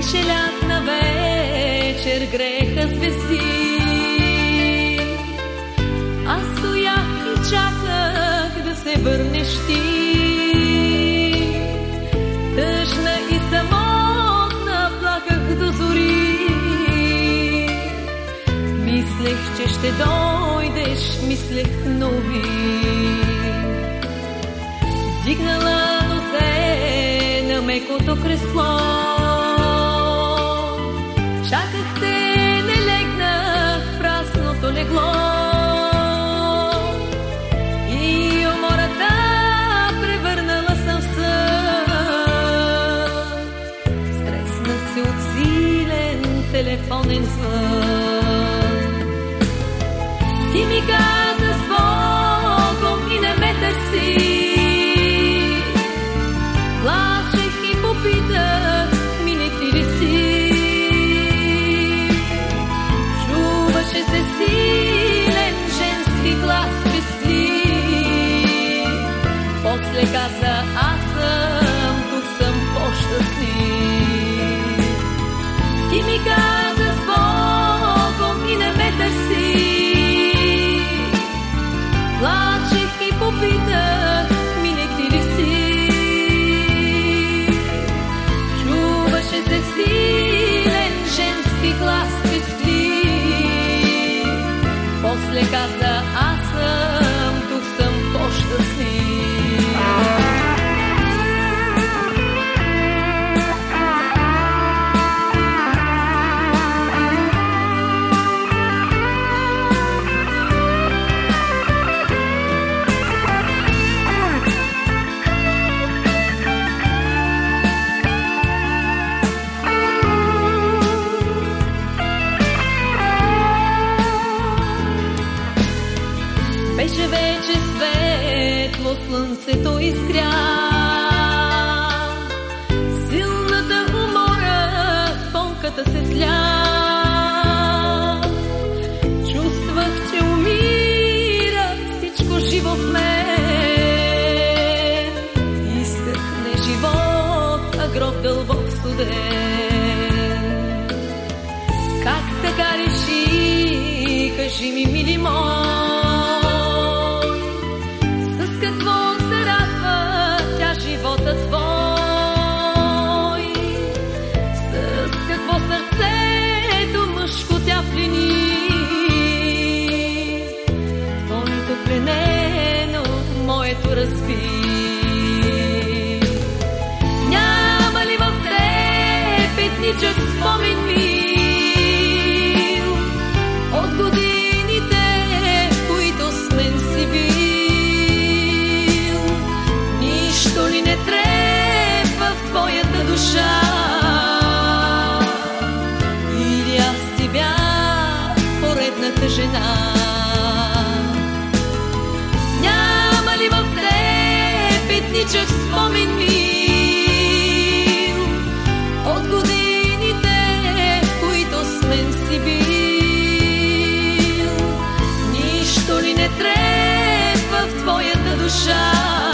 Беше лятна вечер, греха звезди. Аз стоях и чаках да се върнеш ти. Тъжна и самотна плаках до зори. Мислех, че ще дойдеш, мислех нови. Дигнала носе на мекото кресло. Телефонен звън. Ти ми каза с Богом и не ме търси. После каза, аз слънцето изгря. Силната умора, спонката се сля. Чувствах, че умира всичко живо в мен. Исках не живот, а гроб дълбок студен. Как така реши, кажи ми, разби. Няма ли в трепетничък спомен трепетничък спомен мил от годините, които с мен си бил? Нищо ли не трепва в твоята душа?